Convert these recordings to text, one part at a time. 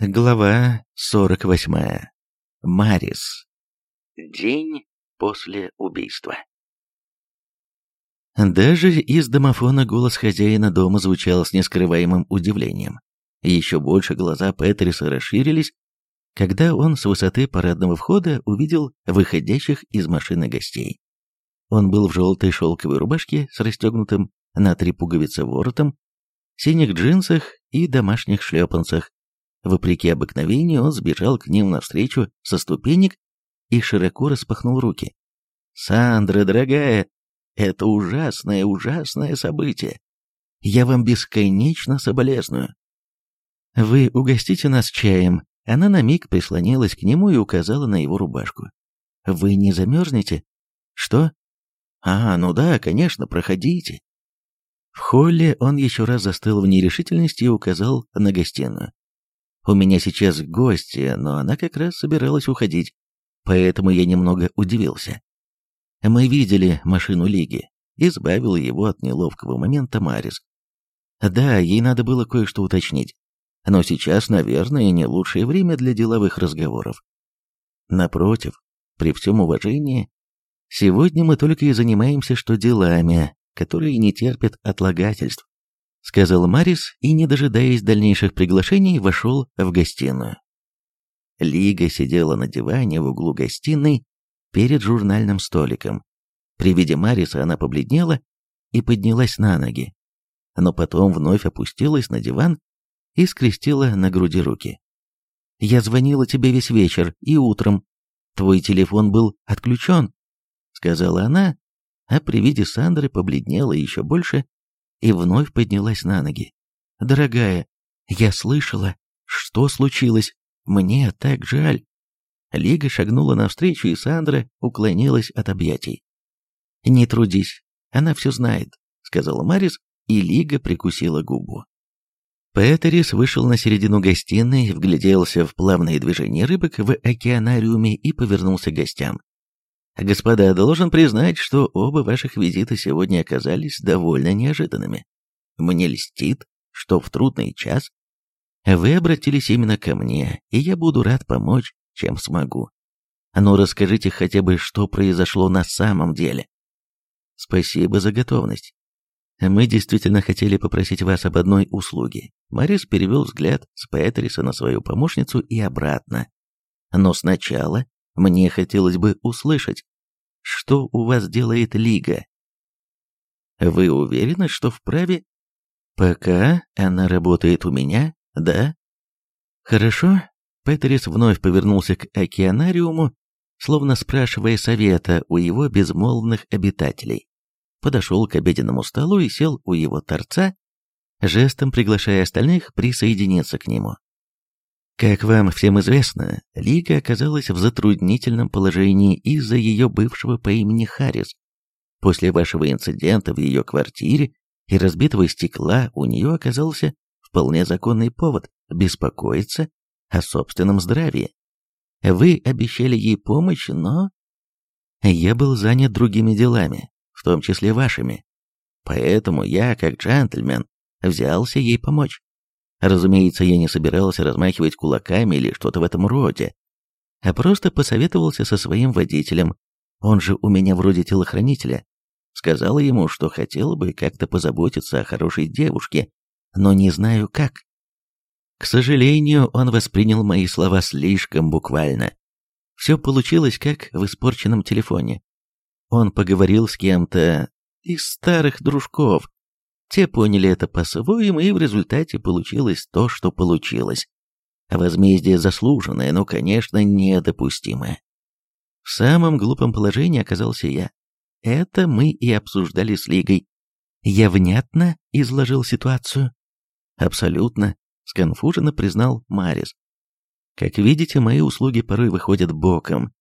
Глава 48. Марис. День после убийства. Даже из домофона голос хозяина дома звучал с нескрываемым удивлением. Еще больше глаза Петриса расширились, когда он с высоты парадного входа увидел выходящих из машины гостей. Он был в желтой шелковой рубашке с расстегнутым на три пуговицы воротом, синих джинсах и домашних шлепанцах, Вопреки обыкновению, он сбежал к ним навстречу со ступенек и широко распахнул руки. «Сандра, дорогая, это ужасное, ужасное событие. Я вам бесконечно соболезную». «Вы угостите нас чаем». Она на миг прислонилась к нему и указала на его рубашку. «Вы не замерзнете?» «Что?» «А, ну да, конечно, проходите». В холле он еще раз застыл в нерешительности и указал на гостиную. У меня сейчас гости, но она как раз собиралась уходить, поэтому я немного удивился. Мы видели машину Лиги, избавила его от неловкого момента Марис. Да, ей надо было кое-что уточнить, но сейчас, наверное, не лучшее время для деловых разговоров. Напротив, при всем уважении, сегодня мы только и занимаемся что делами, которые не терпят отлагательств сказал Марис и, не дожидаясь дальнейших приглашений, вошел в гостиную. Лига сидела на диване в углу гостиной перед журнальным столиком. При виде Мариса она побледнела и поднялась на ноги, но потом вновь опустилась на диван и скрестила на груди руки. «Я звонила тебе весь вечер и утром. Твой телефон был отключен», — сказала она, а при виде Сандры побледнела еще больше и вновь поднялась на ноги. «Дорогая, я слышала, что случилось. Мне так жаль». Лига шагнула навстречу, и Сандра уклонилась от объятий. «Не трудись, она все знает», — сказала Марис, и Лига прикусила губу. Петерис вышел на середину гостиной, вгляделся в плавные движения рыбок в океанариуме и повернулся к гостям. Господа, должен признать, что оба ваших визита сегодня оказались довольно неожиданными. Мне льстит, что в трудный час вы обратились именно ко мне, и я буду рад помочь, чем смогу. Но расскажите хотя бы, что произошло на самом деле. Спасибо за готовность. Мы действительно хотели попросить вас об одной услуге. Морис перевел взгляд с Петриса на свою помощницу и обратно. Но сначала мне хотелось бы услышать, что у вас делает Лига. Вы уверены, что вправе? Пока она работает у меня, да? Хорошо. Петерис вновь повернулся к океанариуму, словно спрашивая совета у его безмолвных обитателей. Подошел к обеденному столу и сел у его торца, жестом приглашая остальных присоединиться к нему. Как вам всем известно, Лига оказалась в затруднительном положении из-за ее бывшего по имени Харрис. После вашего инцидента в ее квартире и разбитого стекла у нее оказался вполне законный повод беспокоиться о собственном здравии. Вы обещали ей помощь, но... Я был занят другими делами, в том числе вашими. Поэтому я, как джентльмен, взялся ей помочь. Разумеется, я не собирался размахивать кулаками или что-то в этом роде, а просто посоветовался со своим водителем, он же у меня вроде телохранителя. Сказала ему, что хотела бы как-то позаботиться о хорошей девушке, но не знаю как. К сожалению, он воспринял мои слова слишком буквально. Все получилось как в испорченном телефоне. Он поговорил с кем-то из старых дружков, те поняли это по-своему, и в результате получилось то, что получилось. Возмездие заслуженное, но, конечно, недопустимое. В самом глупом положении оказался я. Это мы и обсуждали с Лигой. Я внятно изложил ситуацию. Абсолютно, сконфуженно признал Марис. Как видите, мои услуги порой выходят боком.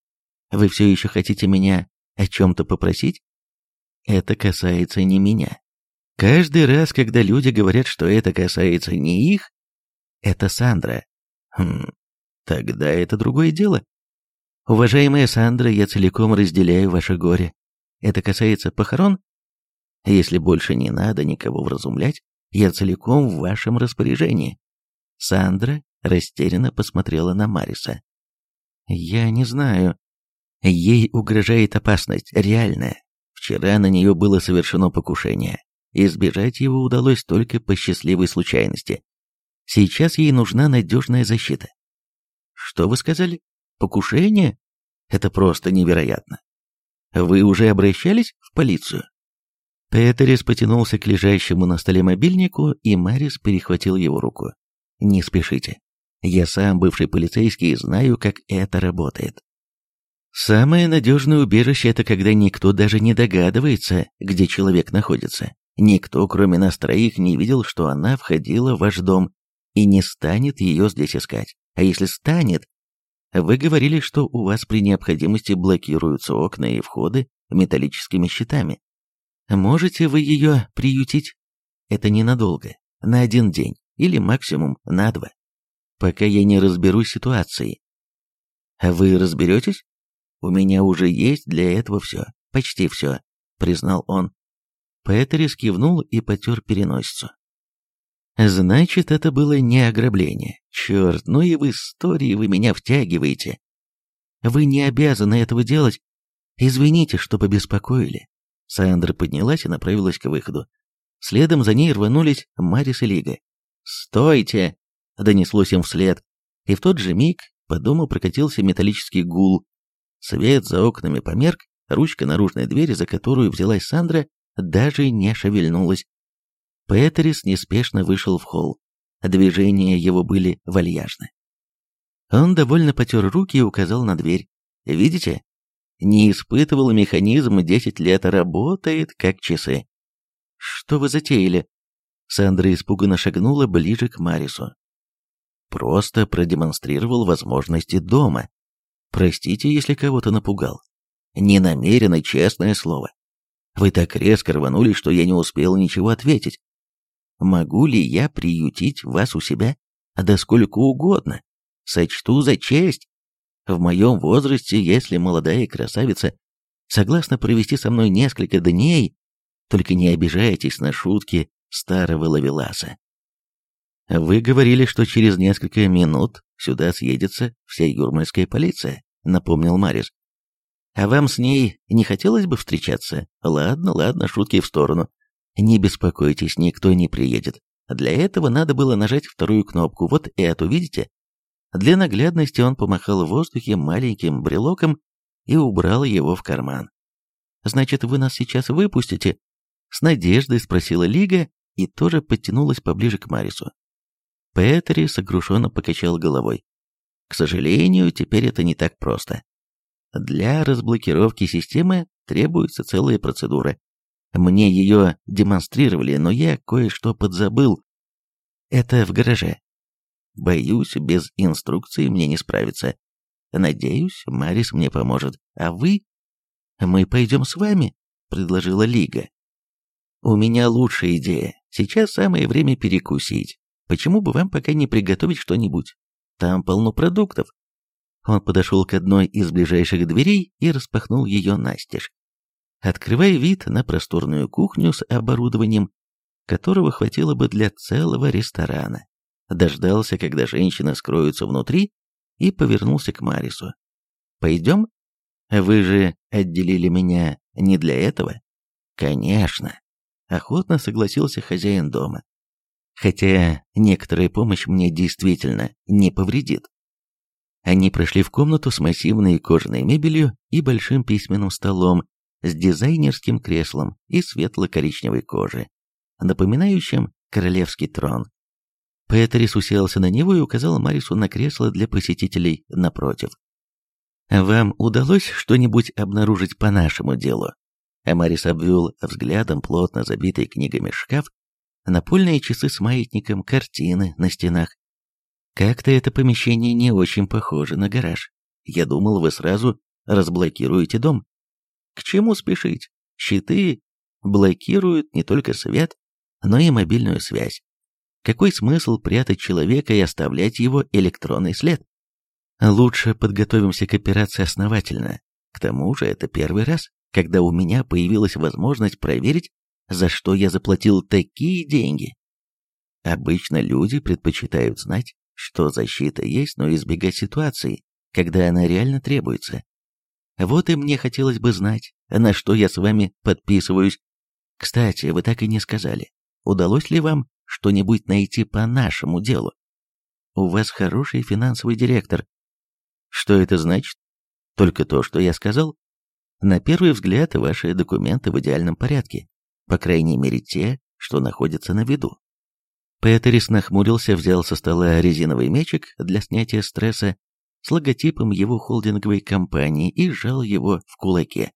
Вы все еще хотите меня о чем-то попросить? Это касается не меня. Каждый раз, когда люди говорят, что это касается не их, это Сандра. Хм, тогда это другое дело. Уважаемая Сандра, я целиком разделяю ваше горе. Это касается похорон? Если больше не надо никого вразумлять, я целиком в вашем распоряжении. Сандра растерянно посмотрела на Мариса. Я не знаю. Ей угрожает опасность, реальная. Вчера на нее было совершено покушение избежать его удалось только по счастливой случайности. Сейчас ей нужна надежная защита. Что вы сказали? Покушение? Это просто невероятно. Вы уже обращались в полицию? Петерис потянулся к лежащему на столе мобильнику, и Марис перехватил его руку. Не спешите. Я сам бывший полицейский и знаю, как это работает. Самое надежное убежище – это когда никто даже не догадывается, где человек находится. Никто, кроме нас троих, не видел, что она входила в ваш дом и не станет ее здесь искать. А если станет, вы говорили, что у вас при необходимости блокируются окна и входы металлическими щитами. Можете вы ее приютить? Это ненадолго, на один день или максимум на два, пока я не разберусь с ситуацией. А вы разберетесь? У меня уже есть для этого все, почти все, признал он. Петерис кивнул и потер переносицу. «Значит, это было не ограбление. Черт, ну и в истории вы меня втягиваете. Вы не обязаны этого делать. Извините, что побеспокоили». Сандра поднялась и направилась к выходу. Следом за ней рванулись Марис и Лига. «Стойте!» — донеслось им вслед. И в тот же миг по дому прокатился металлический гул. Свет за окнами померк, ручка наружной двери, за которую взялась Сандра, даже не шевельнулась. Петерис неспешно вышел в холл. Движения его были вальяжны. Он довольно потер руки и указал на дверь. «Видите? Не испытывал механизм 10 лет, а работает как часы». «Что вы затеяли?» Сандра испуганно шагнула ближе к Марису. «Просто продемонстрировал возможности дома. Простите, если кого-то напугал. Ненамеренно, честное слово. Вы так резко рванули, что я не успел ничего ответить. Могу ли я приютить вас у себя? а Да сколько угодно. Сочту за честь. В моем возрасте, если молодая красавица согласна провести со мной несколько дней, только не обижайтесь на шутки старого лавеласа. Вы говорили, что через несколько минут сюда съедется вся юрмальская полиция, напомнил Марис. А вам с ней не хотелось бы встречаться? Ладно, ладно, шутки в сторону. Не беспокойтесь, никто не приедет. Для этого надо было нажать вторую кнопку, вот эту, видите? Для наглядности он помахал в воздухе маленьким брелоком и убрал его в карман. «Значит, вы нас сейчас выпустите?» С надеждой спросила Лига и тоже подтянулась поближе к Марису. Петри сокрушенно покачал головой. «К сожалению, теперь это не так просто. Для разблокировки системы требуются целые процедуры. Мне ее демонстрировали, но я кое-что подзабыл. Это в гараже. Боюсь, без инструкции мне не справиться. Надеюсь, Марис мне поможет. А вы? Мы пойдем с вами, предложила Лига. У меня лучшая идея. Сейчас самое время перекусить. Почему бы вам пока не приготовить что-нибудь? Там полно продуктов. Он подошел к одной из ближайших дверей и распахнул ее настежь, открывая вид на просторную кухню с оборудованием, которого хватило бы для целого ресторана. Дождался, когда женщина скроется внутри, и повернулся к Марису. «Пойдем? Вы же отделили меня не для этого?» «Конечно!» — охотно согласился хозяин дома. «Хотя некоторая помощь мне действительно не повредит». Они прошли в комнату с массивной кожаной мебелью и большим письменным столом с дизайнерским креслом из светло-коричневой кожи, напоминающим королевский трон. Петерис уселся на него и указал Марису на кресло для посетителей напротив. «Вам удалось что-нибудь обнаружить по нашему делу?» А Марис обвел взглядом плотно забитый книгами шкаф, напольные часы с маятником, картины на стенах, как-то это помещение не очень похоже на гараж. Я думал, вы сразу разблокируете дом. К чему спешить? Щиты блокируют не только свет, но и мобильную связь. Какой смысл прятать человека и оставлять его электронный след? Лучше подготовимся к операции основательно. К тому же это первый раз, когда у меня появилась возможность проверить, за что я заплатил такие деньги. Обычно люди предпочитают знать, что защита есть, но избегать ситуации, когда она реально требуется. Вот и мне хотелось бы знать, на что я с вами подписываюсь. Кстати, вы так и не сказали, удалось ли вам что-нибудь найти по нашему делу? У вас хороший финансовый директор. Что это значит? Только то, что я сказал. На первый взгляд, ваши документы в идеальном порядке. По крайней мере, те, что находятся на виду. Петерис нахмурился, взял со стола резиновый мячик для снятия стресса с логотипом его холдинговой компании и сжал его в кулаке.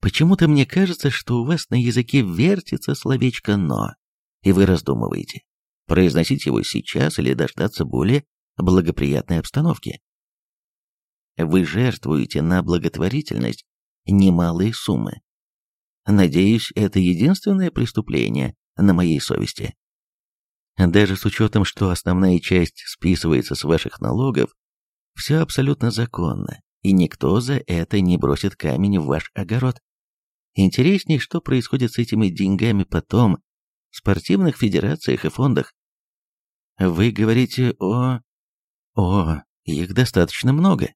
«Почему-то мне кажется, что у вас на языке вертится словечко «но», и вы раздумываете, произносить его сейчас или дождаться более благоприятной обстановки. Вы жертвуете на благотворительность немалые суммы. Надеюсь, это единственное преступление на моей совести. Даже с учетом, что основная часть списывается с ваших налогов, все абсолютно законно, и никто за это не бросит камень в ваш огород. Интересней, что происходит с этими деньгами потом, в спортивных федерациях и фондах. Вы говорите о... О, их достаточно много.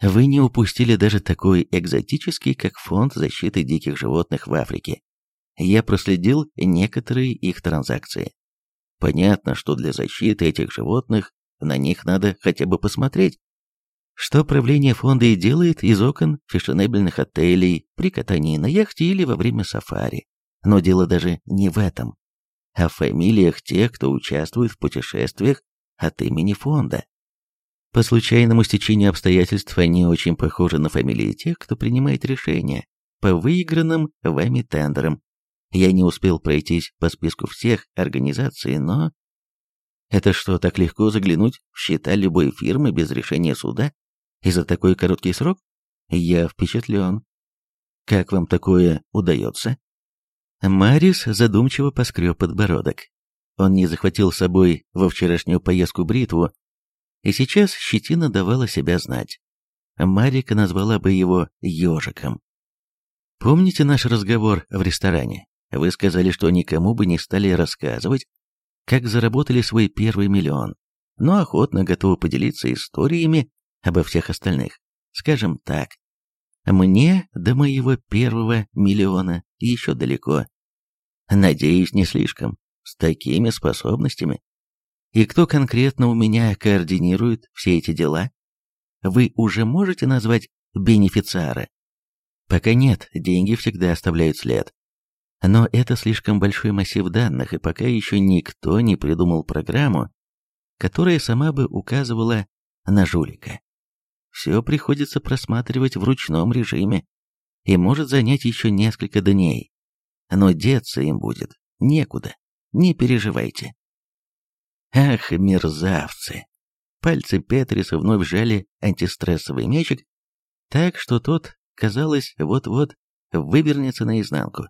Вы не упустили даже такой экзотический, как фонд защиты диких животных в Африке. Я проследил некоторые их транзакции. Понятно, что для защиты этих животных на них надо хотя бы посмотреть. Что правление фонда и делает из окон фешенебельных отелей при катании на яхте или во время сафари. Но дело даже не в этом, а в фамилиях тех, кто участвует в путешествиях от имени фонда. По случайному стечению обстоятельств они очень похожи на фамилии тех, кто принимает решения по выигранным вами тендерам, я не успел пройтись по списку всех организаций, но... Это что, так легко заглянуть в счета любой фирмы без решения суда? И за такой короткий срок? Я впечатлен. Как вам такое удается? Марис задумчиво поскреб подбородок. Он не захватил с собой во вчерашнюю поездку бритву, и сейчас щетина давала себя знать. Марика назвала бы его ежиком. Помните наш разговор в ресторане? Вы сказали, что никому бы не стали рассказывать, как заработали свой первый миллион, но охотно готовы поделиться историями обо всех остальных. Скажем так, мне до моего первого миллиона еще далеко. Надеюсь, не слишком, с такими способностями. И кто конкретно у меня координирует все эти дела? Вы уже можете назвать бенефициара? Пока нет, деньги всегда оставляют след. Но это слишком большой массив данных, и пока еще никто не придумал программу, которая сама бы указывала на жулика. Все приходится просматривать в ручном режиме, и может занять еще несколько дней. Но деться им будет некуда, не переживайте. Ах, мерзавцы! Пальцы Петриса вновь сжали антистрессовый мячик, так что тот, казалось, вот-вот вывернется наизнанку.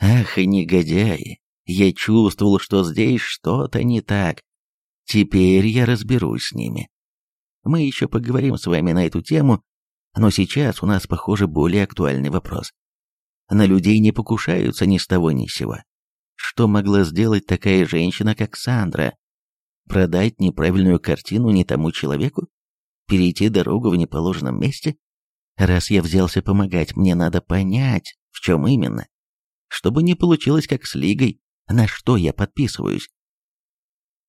Ах, и негодяи! Я чувствовал, что здесь что-то не так. Теперь я разберусь с ними. Мы еще поговорим с вами на эту тему, но сейчас у нас, похоже, более актуальный вопрос. На людей не покушаются ни с того ни с сего. Что могла сделать такая женщина, как Сандра? Продать неправильную картину не тому человеку? Перейти дорогу в неположенном месте? Раз я взялся помогать, мне надо понять, в чем именно чтобы не получилось как с Лигой, на что я подписываюсь.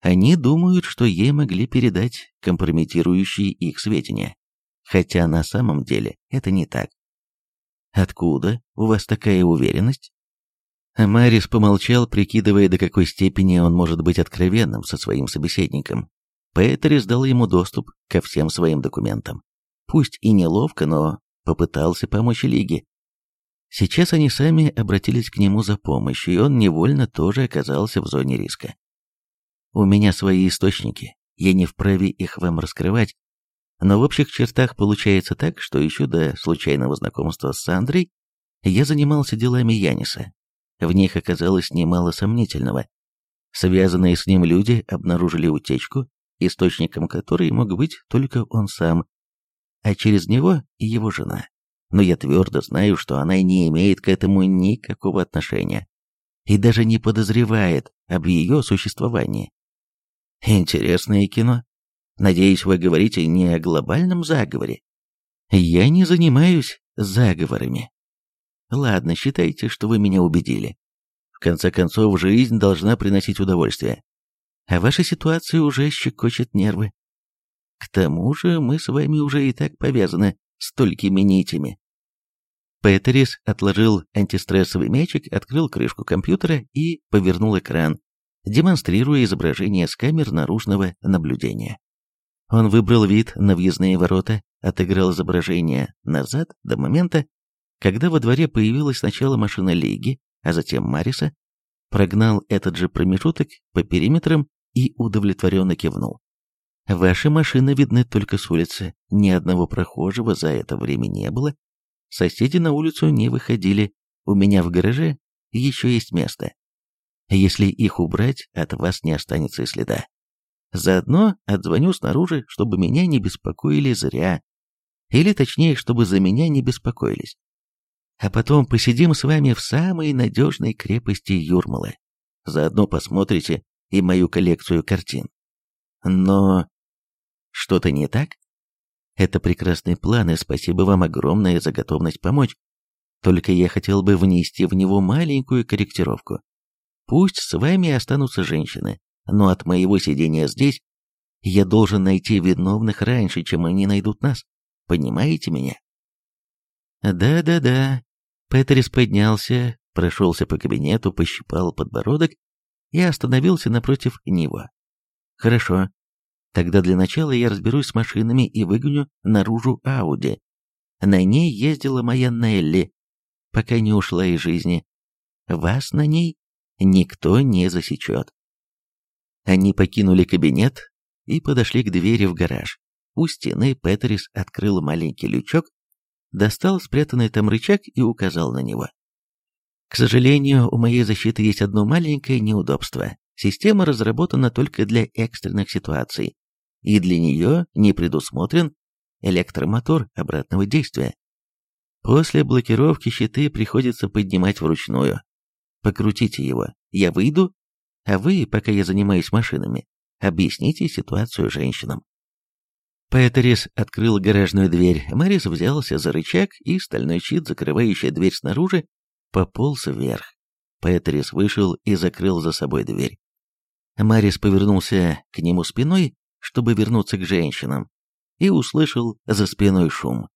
Они думают, что ей могли передать компрометирующие их сведения, хотя на самом деле это не так. Откуда у вас такая уверенность? Марис помолчал, прикидывая, до какой степени он может быть откровенным со своим собеседником. Петерис дал ему доступ ко всем своим документам. Пусть и неловко, но попытался помочь Лиге, Сейчас они сами обратились к нему за помощью, и он невольно тоже оказался в зоне риска. У меня свои источники, я не вправе их вам раскрывать, но в общих чертах получается так, что еще до случайного знакомства с Сандрой я занимался делами Яниса. В них оказалось немало сомнительного. Связанные с ним люди обнаружили утечку, источником которой мог быть только он сам, а через него и его жена но я твердо знаю, что она не имеет к этому никакого отношения и даже не подозревает об ее существовании. Интересное кино. Надеюсь, вы говорите не о глобальном заговоре. Я не занимаюсь заговорами. Ладно, считайте, что вы меня убедили. В конце концов, жизнь должна приносить удовольствие. А ваша ситуация уже щекочет нервы. К тому же мы с вами уже и так повязаны столькими нитями. Петерис отложил антистрессовый мячик, открыл крышку компьютера и повернул экран, демонстрируя изображение с камер наружного наблюдения. Он выбрал вид на въездные ворота, отыграл изображение назад до момента, когда во дворе появилась сначала машина Лиги, а затем Мариса, прогнал этот же промежуток по периметрам и удовлетворенно кивнул. Ваши машины видны только с улицы. Ни одного прохожего за это время не было. Соседи на улицу не выходили. У меня в гараже еще есть место. Если их убрать, от вас не останется и следа. Заодно отзвоню снаружи, чтобы меня не беспокоили зря. Или точнее, чтобы за меня не беспокоились. А потом посидим с вами в самой надежной крепости Юрмала. Заодно посмотрите и мою коллекцию картин. Но что-то не так? Это прекрасный план, и спасибо вам огромное за готовность помочь. Только я хотел бы внести в него маленькую корректировку. Пусть с вами останутся женщины, но от моего сидения здесь я должен найти виновных раньше, чем они найдут нас. Понимаете меня? Да-да-да. Петрис поднялся, прошелся по кабинету, пощипал подбородок и остановился напротив него. Хорошо. Тогда для начала я разберусь с машинами и выгоню наружу Ауди. На ней ездила моя Нелли, пока не ушла из жизни. Вас на ней никто не засечет. Они покинули кабинет и подошли к двери в гараж. У стены Петерис открыл маленький лючок, достал спрятанный там рычаг и указал на него. К сожалению, у моей защиты есть одно маленькое неудобство. Система разработана только для экстренных ситуаций и для нее не предусмотрен электромотор обратного действия. После блокировки щиты приходится поднимать вручную. Покрутите его, я выйду, а вы, пока я занимаюсь машинами, объясните ситуацию женщинам. Петерис открыл гаражную дверь, Морис взялся за рычаг, и стальной щит, закрывающий дверь снаружи, пополз вверх. Петерис вышел и закрыл за собой дверь. Марис повернулся к нему спиной чтобы вернуться к женщинам, и услышал за спиной шум.